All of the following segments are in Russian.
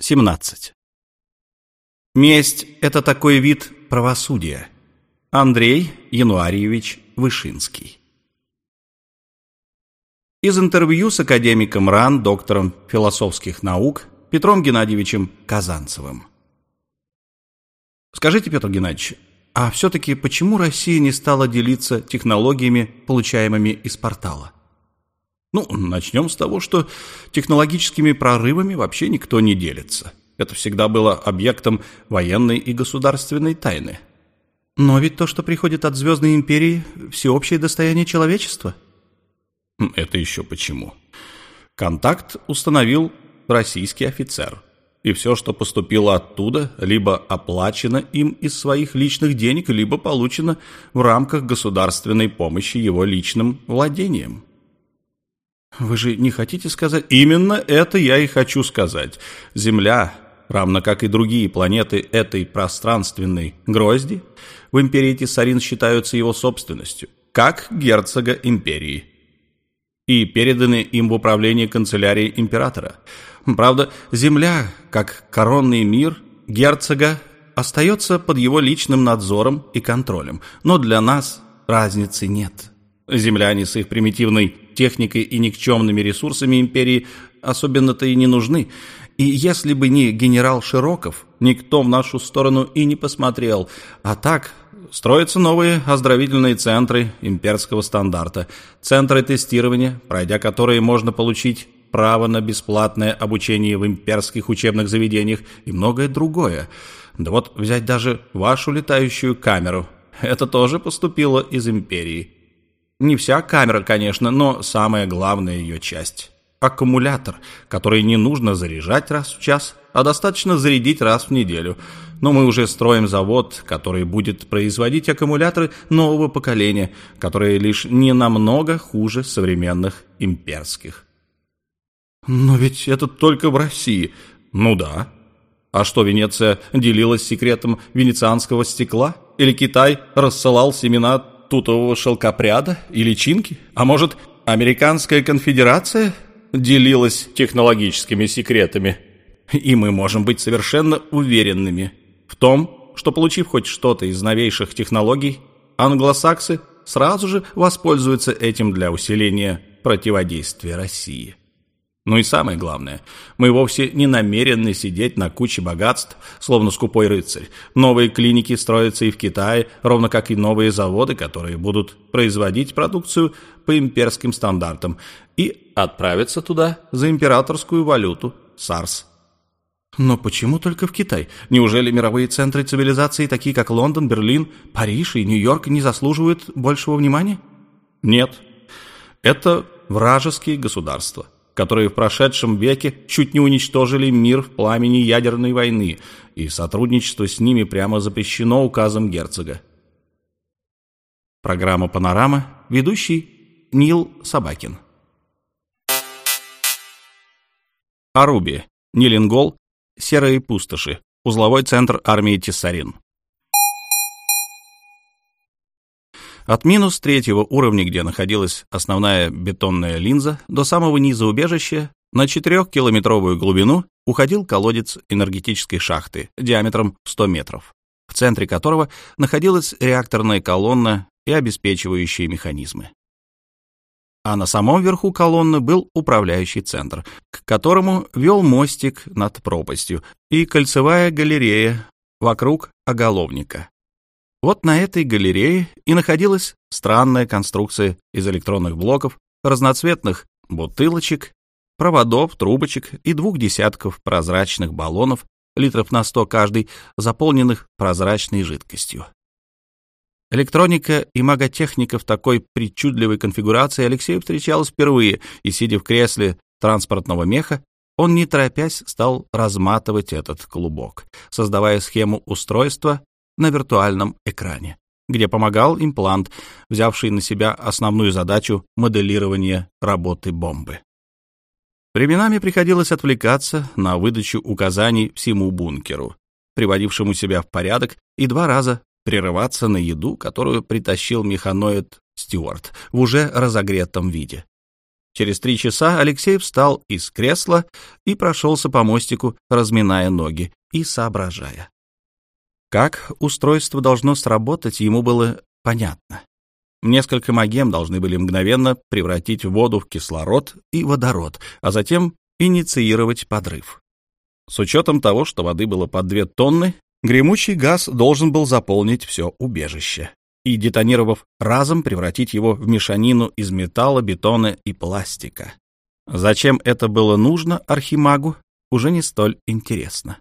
17. Месть – это такой вид правосудия. Андрей Януарьевич Вышинский. Из интервью с академиком РАН, доктором философских наук Петром Геннадьевичем Казанцевым. Скажите, Петр Геннадьевич, а все-таки почему Россия не стала делиться технологиями, получаемыми из портала? Ну, начнем с того, что технологическими прорывами вообще никто не делится. Это всегда было объектом военной и государственной тайны. Но ведь то, что приходит от Звездной Империи, всеобщее достояние человечества. Хм, это еще почему? Контакт установил российский офицер. И все, что поступило оттуда, либо оплачено им из своих личных денег, либо получено в рамках государственной помощи его личным владением. Вы же не хотите сказать? Именно это я и хочу сказать. Земля, равно как и другие планеты этой пространственной грозди, в империи Тессарин считаются его собственностью, как герцога империи. И переданы им в управление канцелярии императора. Правда, земля, как коронный мир герцога, остается под его личным надзором и контролем. Но для нас разницы нет. Земляне с их примитивной техникой и никчемными ресурсами империи особенно-то и не нужны. И если бы не генерал Широков, никто в нашу сторону и не посмотрел. А так строятся новые оздоровительные центры имперского стандарта, центры тестирования, пройдя которые можно получить право на бесплатное обучение в имперских учебных заведениях и многое другое. Да вот взять даже вашу летающую камеру. Это тоже поступило из империи. Не вся камера, конечно, но самая главная ее часть. Аккумулятор, который не нужно заряжать раз в час, а достаточно зарядить раз в неделю. Но мы уже строим завод, который будет производить аккумуляторы нового поколения, которые лишь не намного хуже современных имперских. Но ведь это только в России. Ну да. А что, Венеция делилась секретом венецианского стекла? Или Китай рассылал семена тутового шелкопряда и личинки? А может, Американская конфедерация делилась технологическими секретами? И мы можем быть совершенно уверенными в том, что, получив хоть что-то из новейших технологий, англосаксы сразу же воспользуются этим для усиления противодействия России. Ну и самое главное, мы вовсе не намерены сидеть на куче богатств, словно скупой рыцарь. Новые клиники строятся и в Китае, ровно как и новые заводы, которые будут производить продукцию по имперским стандартам и отправятся туда за императорскую валюту – САРС. Но почему только в Китай? Неужели мировые центры цивилизации, такие как Лондон, Берлин, Париж и Нью-Йорк, не заслуживают большего внимания? Нет. Это вражеские государства – которые в прошедшем веке чуть не уничтожили мир в пламени ядерной войны, и сотрудничество с ними прямо запрещено указом герцога. Программа «Панорама», ведущий Нил Собакин. Аруби, Нилингол, Серые пустоши, узловой центр армии Тессарин. От минус третьего уровня, где находилась основная бетонная линза, до самого низа убежища на четырехкилометровую глубину уходил колодец энергетической шахты диаметром 100 метров, в центре которого находилась реакторная колонна и обеспечивающие механизмы. А на самом верху колонны был управляющий центр, к которому вел мостик над пропастью и кольцевая галерея вокруг оголовника. Вот на этой галерее и находилась странная конструкция из электронных блоков, разноцветных бутылочек, проводов, трубочек и двух десятков прозрачных баллонов, литров на сто каждый, заполненных прозрачной жидкостью. Электроника и маготехника в такой причудливой конфигурации Алексею встречалась впервые, и, сидя в кресле транспортного меха, он, не торопясь, стал разматывать этот клубок, создавая схему устройства на виртуальном экране, где помогал имплант, взявший на себя основную задачу моделирования работы бомбы. Временами приходилось отвлекаться на выдачу указаний всему бункеру, приводившему себя в порядок, и два раза прерываться на еду, которую притащил механоид Стюарт в уже разогретом виде. Через три часа Алексей встал из кресла и прошелся по мостику, разминая ноги и соображая. Как устройство должно сработать, ему было понятно. Несколько магем должны были мгновенно превратить воду в кислород и водород, а затем инициировать подрыв. С учетом того, что воды было под две тонны, гремучий газ должен был заполнить все убежище и, детонировав разом, превратить его в мешанину из металла, бетона и пластика. Зачем это было нужно Архимагу, уже не столь интересно.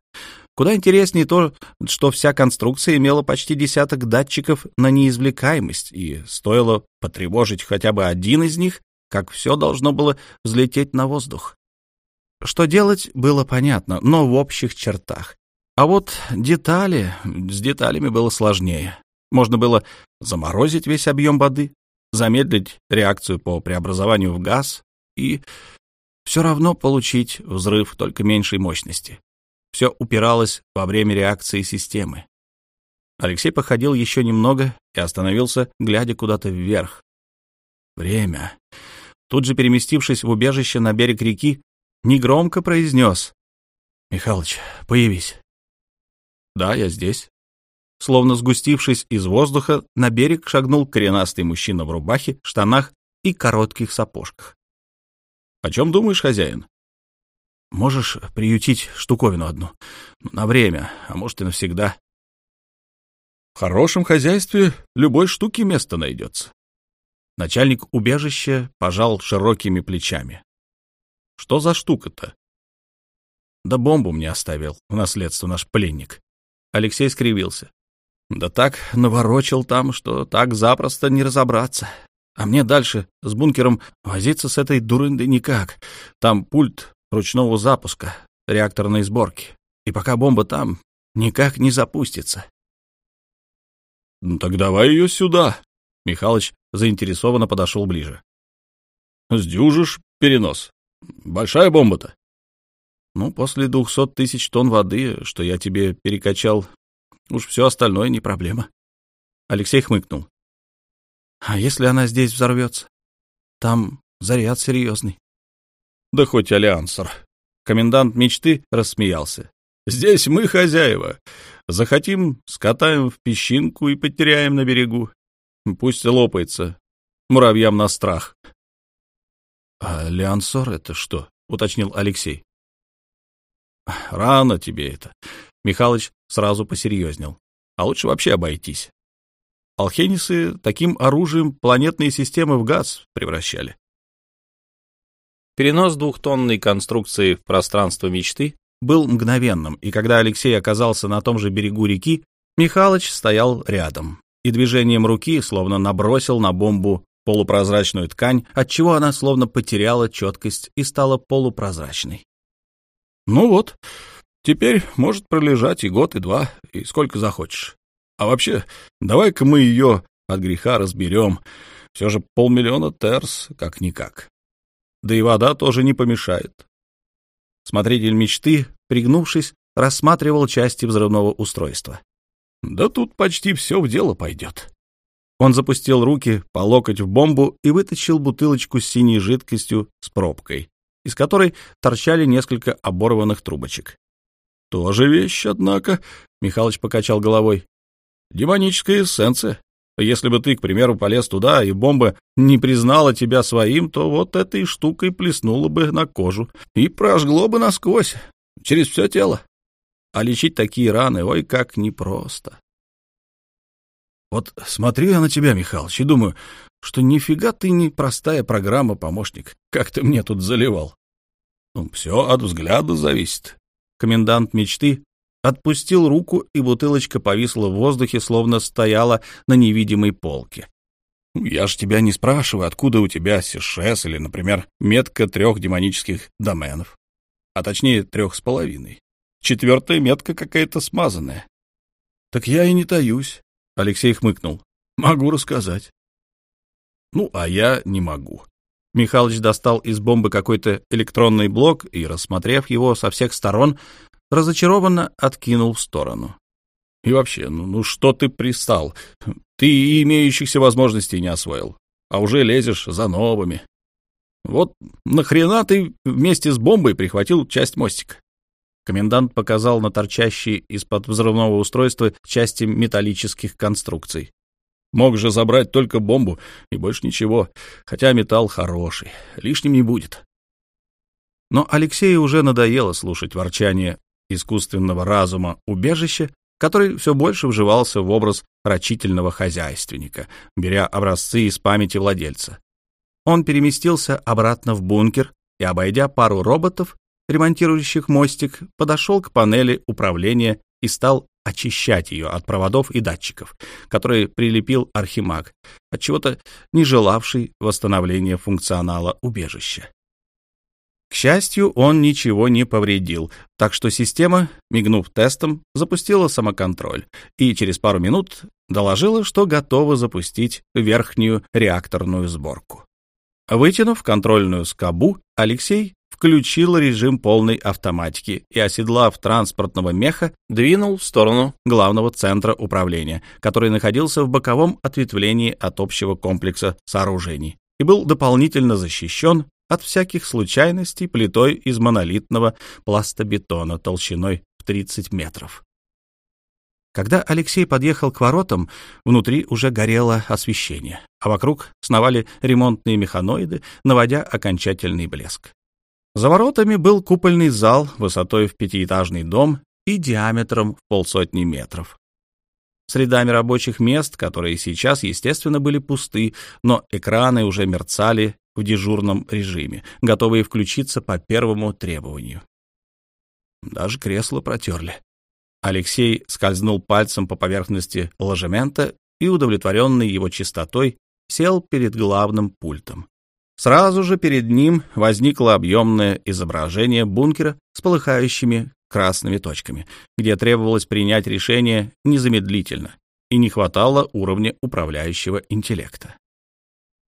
Куда интереснее то, что вся конструкция имела почти десяток датчиков на неизвлекаемость, и стоило потревожить хотя бы один из них, как все должно было взлететь на воздух. Что делать, было понятно, но в общих чертах. А вот детали, с деталями было сложнее. Можно было заморозить весь объем воды, замедлить реакцию по преобразованию в газ и все равно получить взрыв только меньшей мощности. Все упиралось во время реакции системы. Алексей походил еще немного и остановился, глядя куда-то вверх. Время. Тут же переместившись в убежище на берег реки, негромко произнес. «Михалыч, появись». «Да, я здесь». Словно сгустившись из воздуха, на берег шагнул коренастый мужчина в рубахе, штанах и коротких сапожках. «О чем думаешь, хозяин?» Можешь приютить штуковину одну? На время, а может и навсегда. В хорошем хозяйстве любой штуки место найдется. Начальник убежища пожал широкими плечами. Что за штука-то? Да бомбу мне оставил в наследство наш пленник. Алексей скривился. Да так наворочил там, что так запросто не разобраться. А мне дальше с бункером возиться с этой дурындой никак. Там пульт ручного запуска, реакторной сборки. И пока бомба там, никак не запустится. — Ну так давай ее сюда. Михалыч заинтересованно подошел ближе. — Сдюжишь перенос. Большая бомба-то. — Ну, после двухсот тысяч тонн воды, что я тебе перекачал, уж все остальное не проблема. Алексей хмыкнул. — А если она здесь взорвется? Там заряд серьезный. Да хоть альянсер. Комендант мечты рассмеялся. Здесь мы хозяева. Захотим, скатаем в песчинку и потеряем на берегу. Пусть лопается. Муравьям на страх. — А Леонсор это что? — уточнил Алексей. — Рано тебе это. Михалыч сразу посерьезнел. А лучше вообще обойтись. Алхенисы таким оружием планетные системы в газ превращали. Перенос двухтонной конструкции в пространство мечты был мгновенным, и когда Алексей оказался на том же берегу реки, Михалыч стоял рядом и движением руки словно набросил на бомбу полупрозрачную ткань, отчего она словно потеряла четкость и стала полупрозрачной. «Ну вот, теперь может пролежать и год, и два, и сколько захочешь. А вообще, давай-ка мы ее от греха разберем. Все же полмиллиона терс, как-никак». Да и вода тоже не помешает. Смотритель мечты, пригнувшись, рассматривал части взрывного устройства. Да тут почти все в дело пойдет. Он запустил руки по локоть в бомбу и вытащил бутылочку с синей жидкостью с пробкой, из которой торчали несколько оборванных трубочек. «Тоже вещь, однако», — Михалыч покачал головой. «Демоническая эссенция. Если бы ты, к примеру, полез туда, и бомба не признала тебя своим, то вот этой штукой плеснула бы на кожу и прожгло бы насквозь, через все тело. А лечить такие раны, ой, как непросто. Вот смотрю я на тебя, Михалыч, и думаю, что нифига ты не простая программа-помощник, как ты мне тут заливал. Ну, все от взгляда зависит. Комендант мечты отпустил руку, и бутылочка повисла в воздухе, словно стояла на невидимой полке. «Я ж тебя не спрашиваю, откуда у тебя сишес или, например, метка трех демонических доменов, а точнее трех с половиной. Четвертая метка какая-то смазанная». «Так я и не таюсь», — Алексей хмыкнул. «Могу рассказать». «Ну, а я не могу». Михалыч достал из бомбы какой-то электронный блок и, рассмотрев его со всех сторон, разочарованно откинул в сторону. И вообще, ну, ну что ты пристал? Ты и имеющихся возможностей не освоил, а уже лезешь за новыми. Вот нахрена ты вместе с бомбой прихватил часть мостика? Комендант показал на торчащие из-под взрывного устройства части металлических конструкций. Мог же забрать только бомбу и больше ничего, хотя металл хороший, лишним не будет. Но Алексею уже надоело слушать ворчание искусственного разума убежища, который все больше вживался в образ рачительного хозяйственника, беря образцы из памяти владельца. Он переместился обратно в бункер и, обойдя пару роботов, ремонтирующих мостик, подошел к панели управления и стал очищать ее от проводов и датчиков, которые прилепил Архимаг, отчего-то не желавший восстановления функционала убежища. К счастью, он ничего не повредил, так что система, мигнув тестом, запустила самоконтроль и через пару минут доложила, что готова запустить верхнюю реакторную сборку. Вытянув контрольную скобу, Алексей включил режим полной автоматики и, оседлав транспортного меха, двинул в сторону главного центра управления, который находился в боковом ответвлении от общего комплекса сооружений и был дополнительно защищен от всяких случайностей плитой из монолитного пластобетона толщиной в 30 метров. Когда Алексей подъехал к воротам, внутри уже горело освещение, а вокруг сновали ремонтные механоиды, наводя окончательный блеск. За воротами был купольный зал высотой в пятиэтажный дом и диаметром в полсотни метров. С рядами рабочих мест, которые сейчас, естественно, были пусты, но экраны уже мерцали в дежурном режиме, готовые включиться по первому требованию. Даже кресло протерли. Алексей скользнул пальцем по поверхности ложемента и, удовлетворенный его чистотой, сел перед главным пультом. Сразу же перед ним возникло объемное изображение бункера с полыхающими красными точками, где требовалось принять решение незамедлительно, и не хватало уровня управляющего интеллекта.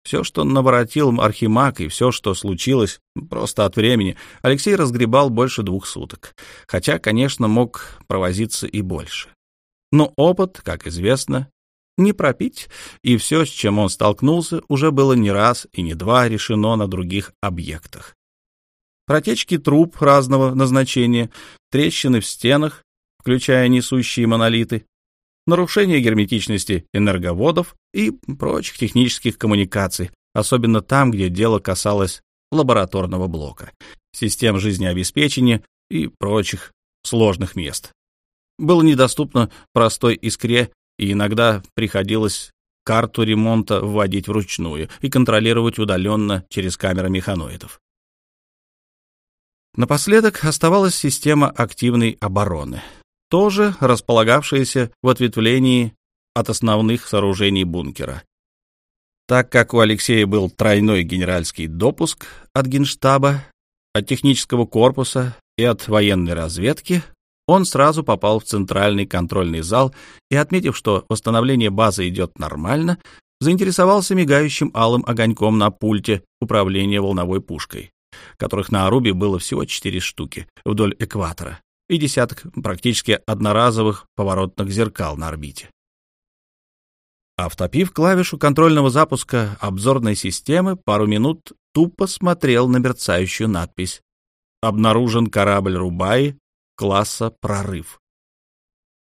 Все, что наворотил Архимаг, и все, что случилось просто от времени, Алексей разгребал больше двух суток, хотя, конечно, мог провозиться и больше. Но опыт, как известно, не пропить, и все, с чем он столкнулся, уже было не раз и не два решено на других объектах. Протечки труб разного назначения, трещины в стенах, включая несущие монолиты, нарушение герметичности энерговодов и прочих технических коммуникаций, особенно там, где дело касалось лабораторного блока, систем жизнеобеспечения и прочих сложных мест. Было недоступно простой искре, и иногда приходилось карту ремонта вводить вручную и контролировать удаленно через камеры механоидов. Напоследок оставалась система активной обороны, тоже располагавшаяся в ответвлении от основных сооружений бункера. Так как у Алексея был тройной генеральский допуск от Генштаба, от технического корпуса и от военной разведки, он сразу попал в центральный контрольный зал и, отметив, что восстановление базы идет нормально, заинтересовался мигающим алым огоньком на пульте управления волновой пушкой, которых на Арубе было всего четыре штуки вдоль экватора, и десяток практически одноразовых поворотных зеркал на орбите. А втопив клавишу контрольного запуска обзорной системы, пару минут тупо смотрел на мерцающую надпись «Обнаружен корабль Рубаи класса «Прорыв».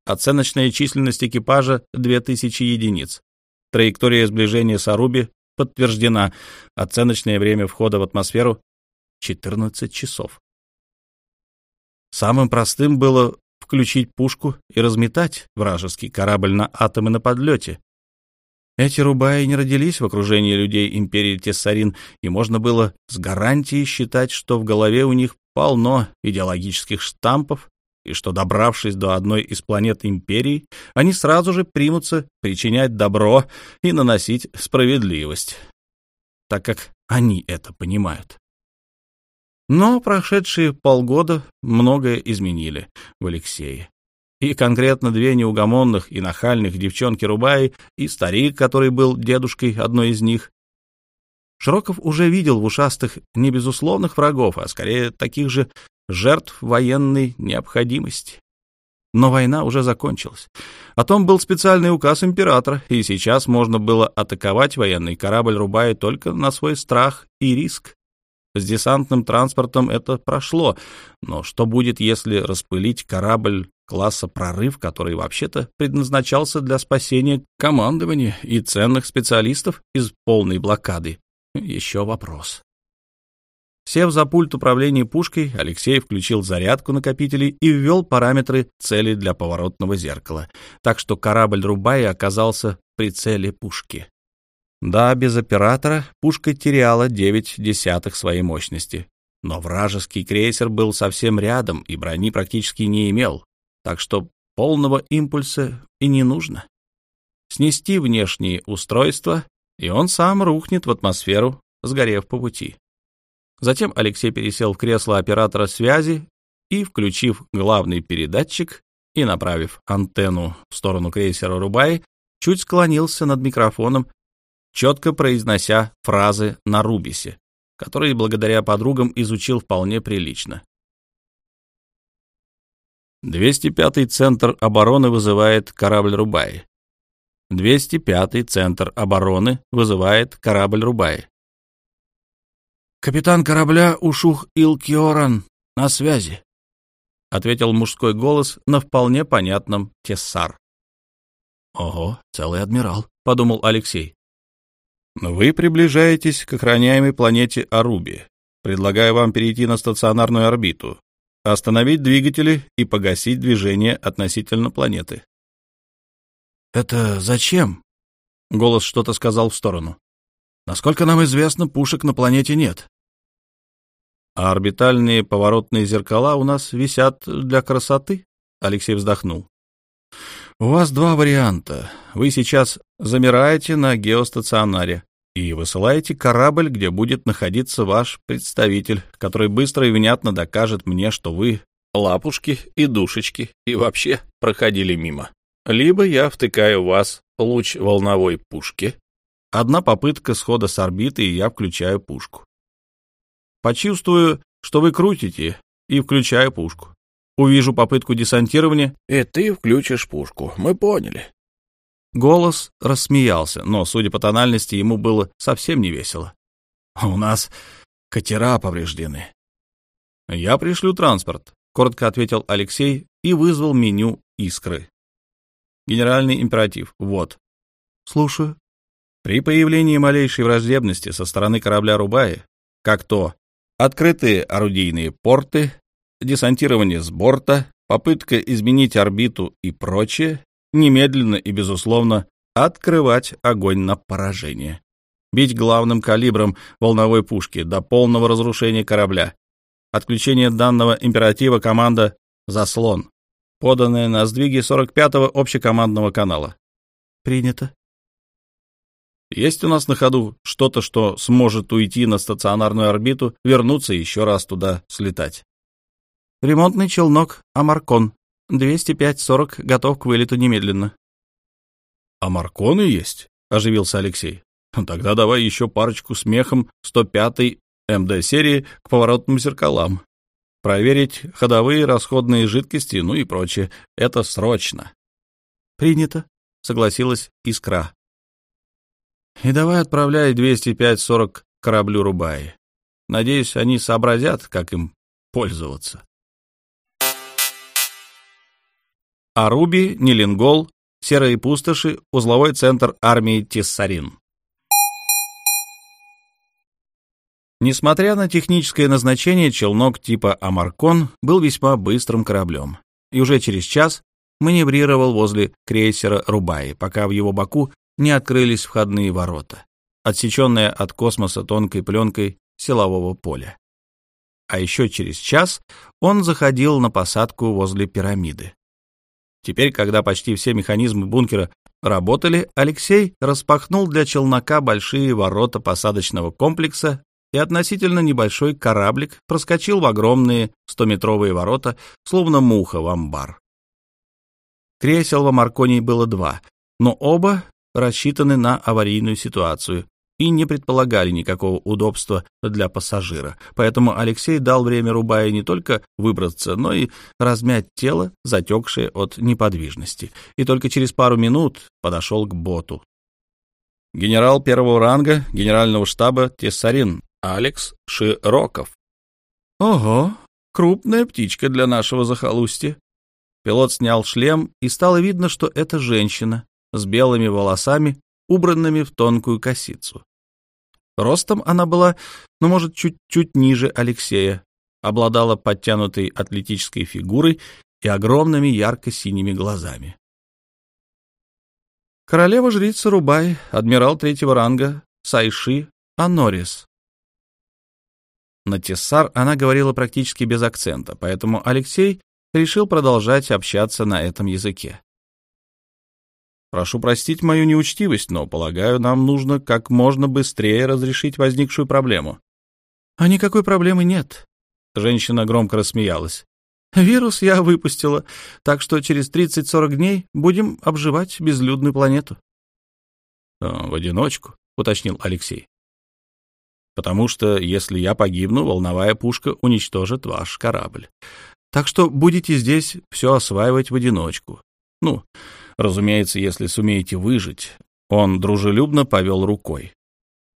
Оценочная численность экипажа — 2000 единиц. Траектория сближения с Аруби подтверждена. Оценочное время входа в атмосферу — 14 часов. Самым простым было включить пушку и разметать вражеский корабль на атомы на подлете. Эти рубаи не родились в окружении людей империи Тессарин, и можно было с гарантией считать, что в голове у них полно идеологических штампов, и что, добравшись до одной из планет империи, они сразу же примутся причинять добро и наносить справедливость, так как они это понимают. Но прошедшие полгода многое изменили в Алексее. И конкретно две неугомонных и нахальных девчонки Рубаи и старик, который был дедушкой одной из них. Широков уже видел в ушастых не безусловных врагов, а скорее таких же жертв военной необходимости. Но война уже закончилась. О том был специальный указ императора, и сейчас можно было атаковать военный корабль Рубаи только на свой страх и риск С десантным транспортом это прошло, но что будет, если распылить корабль класса «Прорыв», который вообще-то предназначался для спасения командования и ценных специалистов из полной блокады? Еще вопрос. Сев за пульт управления пушкой, Алексей включил зарядку накопителей и ввел параметры цели для поворотного зеркала, так что корабль Рубаи оказался в прицеле пушки. Да, без оператора пушка теряла 9 десятых своей мощности, но вражеский крейсер был совсем рядом и брони практически не имел, так что полного импульса и не нужно. Снести внешние устройства, и он сам рухнет в атмосферу, сгорев по пути. Затем Алексей пересел в кресло оператора связи и, включив главный передатчик и направив антенну в сторону крейсера Рубай, чуть склонился над микрофоном, четко произнося фразы на рубисе, которые благодаря подругам изучил вполне прилично. 205-й центр обороны вызывает корабль Рубай. 205-й центр обороны вызывает корабль Рубай. «Капитан корабля Ушух Илкиоран на связи», — ответил мужской голос на вполне понятном тессар. «Ого, целый адмирал», — подумал Алексей. «Вы приближаетесь к охраняемой планете Аруби. Предлагаю вам перейти на стационарную орбиту, остановить двигатели и погасить движение относительно планеты». «Это зачем?» — голос что-то сказал в сторону. Насколько нам известно, пушек на планете нет. А орбитальные поворотные зеркала у нас висят для красоты? Алексей вздохнул. У вас два варианта. Вы сейчас замираете на геостационаре и высылаете корабль, где будет находиться ваш представитель, который быстро и внятно докажет мне, что вы лапушки и душечки и вообще проходили мимо. Либо я втыкаю в вас луч волновой пушки, Одна попытка схода с орбиты, и я включаю пушку. Почувствую, что вы крутите, и включаю пушку. Увижу попытку десантирования, и ты включишь пушку. Мы поняли. Голос рассмеялся, но, судя по тональности, ему было совсем не весело. «У нас катера повреждены». «Я пришлю транспорт», — коротко ответил Алексей и вызвал меню «Искры». Генеральный императив. Вот. «Слушаю». При появлении малейшей враждебности со стороны корабля Рубаи, как то открытые орудийные порты, десантирование с борта, попытка изменить орбиту и прочее, немедленно и, безусловно, открывать огонь на поражение. Бить главным калибром волновой пушки до полного разрушения корабля. Отключение данного императива команда «Заслон», поданная на сдвиге 45-го общекомандного канала. Принято. Есть у нас на ходу что-то, что сможет уйти на стационарную орбиту, вернуться и еще раз туда слетать? Ремонтный челнок «Амаркон». 205-40 готов к вылету немедленно. «Амарконы есть?» — оживился Алексей. «Тогда давай еще парочку смехом 105-й МД-серии к поворотным зеркалам. Проверить ходовые расходные жидкости, ну и прочее. Это срочно». «Принято», — согласилась Искра. И давай отправляй 205-40 кораблю Рубаи. Надеюсь, они сообразят, как им пользоваться. Аруби, Нелингол, Серые пустоши, узловой центр армии Тессарин. Несмотря на техническое назначение, челнок типа «Амаркон» был весьма быстрым кораблем, и уже через час маневрировал возле крейсера «Рубаи», пока в его боку не открылись входные ворота, отсеченные от космоса тонкой пленкой силового поля. А еще через час он заходил на посадку возле пирамиды. Теперь, когда почти все механизмы бункера работали, Алексей распахнул для челнока большие ворота посадочного комплекса и относительно небольшой кораблик проскочил в огромные стометровые ворота, словно муха в амбар. Кресел в Амарконии было два, но оба рассчитаны на аварийную ситуацию и не предполагали никакого удобства для пассажира. Поэтому Алексей дал время Рубае не только выбраться, но и размять тело, затекшее от неподвижности, и только через пару минут подошел к боту. Генерал первого ранга генерального штаба Тессарин Алекс Широков. Ого, крупная птичка для нашего захолустья. Пилот снял шлем, и стало видно, что это женщина с белыми волосами, убранными в тонкую косицу. Ростом она была, ну, может, чуть-чуть ниже Алексея, обладала подтянутой атлетической фигурой и огромными ярко-синими глазами. Королева-жрица Рубай, адмирал третьего ранга, Сайши Анорис. На Тессар она говорила практически без акцента, поэтому Алексей решил продолжать общаться на этом языке. Прошу простить мою неучтивость, но, полагаю, нам нужно как можно быстрее разрешить возникшую проблему. А никакой проблемы нет. Женщина громко рассмеялась. Вирус я выпустила, так что через 30-40 дней будем обживать безлюдную планету. «А, — В одиночку, — уточнил Алексей. — Потому что, если я погибну, волновая пушка уничтожит ваш корабль. Так что будете здесь все осваивать в одиночку. Ну, Разумеется, если сумеете выжить. Он дружелюбно повел рукой.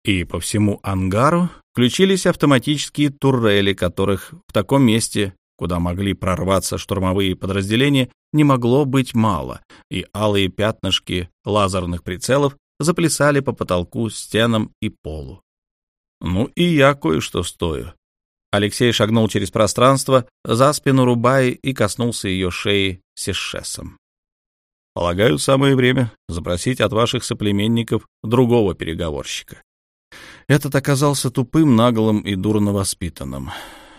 И по всему ангару включились автоматические туррели, которых в таком месте, куда могли прорваться штурмовые подразделения, не могло быть мало, и алые пятнышки лазерных прицелов заплясали по потолку, стенам и полу. Ну и я кое-что стою. Алексей шагнул через пространство за спину Рубаи и коснулся ее шеи сешесом. Полагаю, самое время запросить от ваших соплеменников другого переговорщика. Этот оказался тупым, наглым и дурно воспитанным.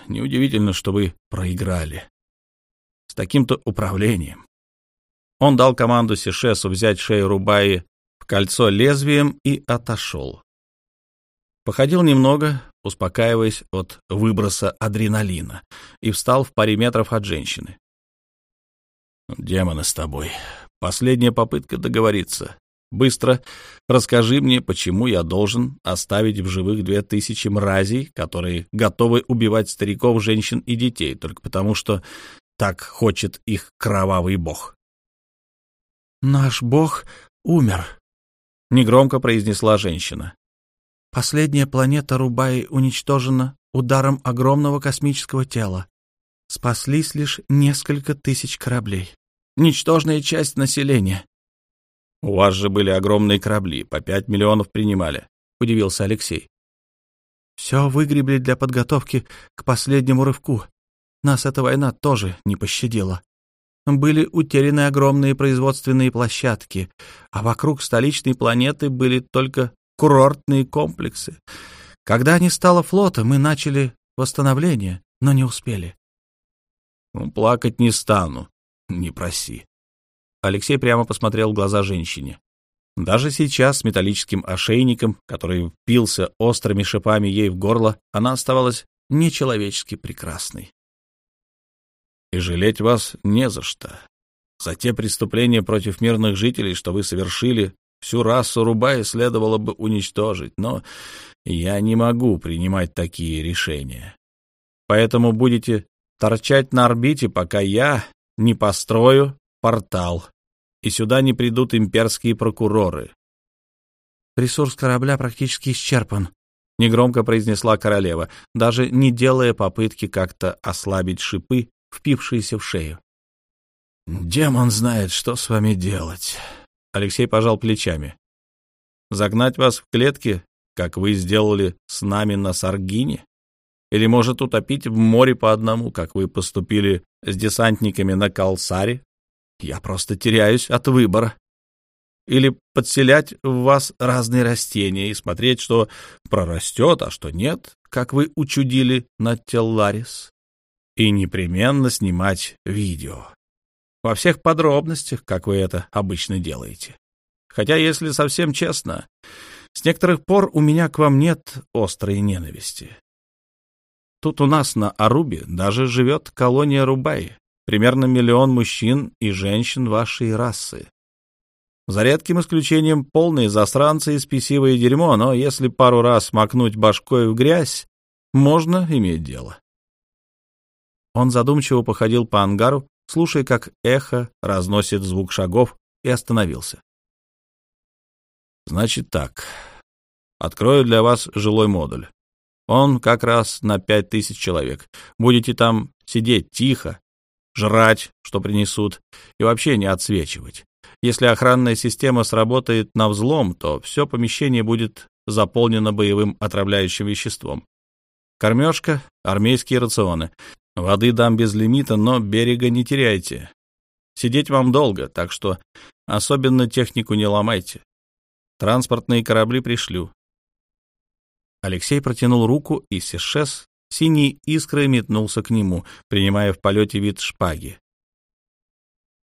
Неудивительно, что вы проиграли. С таким-то управлением. Он дал команду Сишесу взять шею Рубаи в кольцо лезвием и отошел. Походил немного, успокаиваясь от выброса адреналина, и встал в паре метров от женщины. «Демоны с тобой. Последняя попытка договориться. Быстро расскажи мне, почему я должен оставить в живых две тысячи мразей, которые готовы убивать стариков, женщин и детей, только потому что так хочет их кровавый бог. «Наш бог умер», — негромко произнесла женщина. «Последняя планета Рубаи уничтожена ударом огромного космического тела. Спаслись лишь несколько тысяч кораблей ничтожная часть населения. — У вас же были огромные корабли, по пять миллионов принимали, — удивился Алексей. — Все выгребли для подготовки к последнему рывку. Нас эта война тоже не пощадила. Были утеряны огромные производственные площадки, а вокруг столичной планеты были только курортные комплексы. Когда не стало флота, мы начали восстановление, но не успели. Ну, — Плакать не стану, не проси. Алексей прямо посмотрел в глаза женщине. Даже сейчас с металлическим ошейником, который впился острыми шипами ей в горло, она оставалась нечеловечески прекрасной. И жалеть вас не за что. За те преступления против мирных жителей, что вы совершили, всю расу Рубая следовало бы уничтожить, но я не могу принимать такие решения. Поэтому будете торчать на орбите, пока я не построю портал, и сюда не придут имперские прокуроры. Ресурс корабля практически исчерпан, — негромко произнесла королева, даже не делая попытки как-то ослабить шипы, впившиеся в шею. «Демон знает, что с вами делать», — Алексей пожал плечами. «Загнать вас в клетки, как вы сделали с нами на Саргине? Или, может, утопить в море по одному, как вы поступили с десантниками на Калсаре? Я просто теряюсь от выбора. Или подселять в вас разные растения и смотреть, что прорастет, а что нет, как вы учудили на Телларис. И непременно снимать видео. Во всех подробностях, как вы это обычно делаете. Хотя, если совсем честно, с некоторых пор у меня к вам нет острой ненависти. Тут у нас на Арубе даже живет колония Рубай, примерно миллион мужчин и женщин вашей расы. За редким исключением полные засранцы и спесивое дерьмо, но если пару раз макнуть башкой в грязь, можно иметь дело. Он задумчиво походил по ангару, слушая, как эхо разносит звук шагов, и остановился. «Значит так. Открою для вас жилой модуль. Он как раз на пять тысяч человек. Будете там сидеть тихо, жрать, что принесут, и вообще не отсвечивать. Если охранная система сработает на взлом, то все помещение будет заполнено боевым отравляющим веществом. Кормежка, армейские рационы. Воды дам без лимита, но берега не теряйте. Сидеть вам долго, так что особенно технику не ломайте. Транспортные корабли пришлю. Алексей протянул руку, и Сишес синей искрой метнулся к нему, принимая в полете вид шпаги.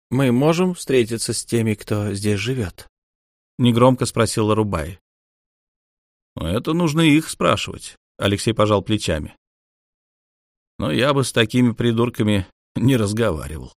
«Мы можем встретиться с теми, кто здесь живет?» — негромко спросил Рубай. «Это нужно их спрашивать», — Алексей пожал плечами. «Но я бы с такими придурками не разговаривал».